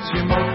寂寞。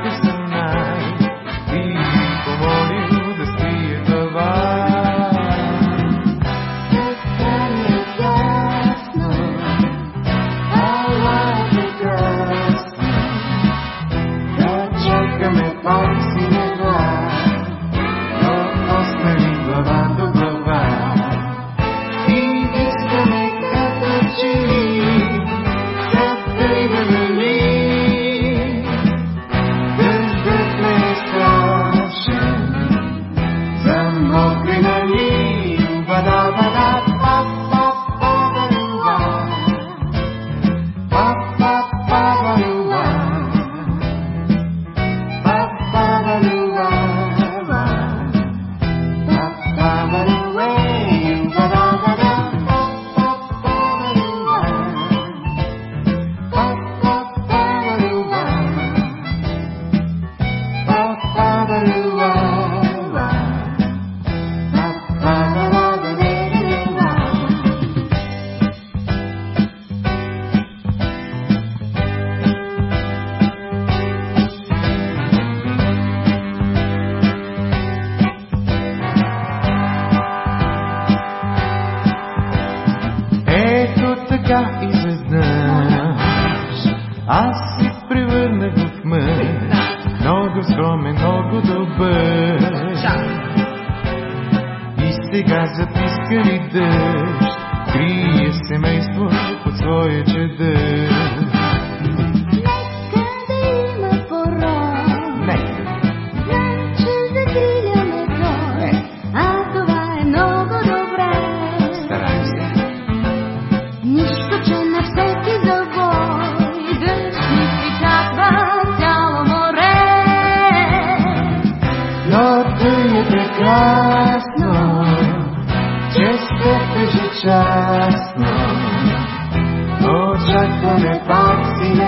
така изведнъж. Аз се превърнах в мъж, много скромен, много добър. И сега записка ли дъжд, крие семейство от своя чедър. Но тъй е прекрасно, че сте ежечасно. Очакваме пак си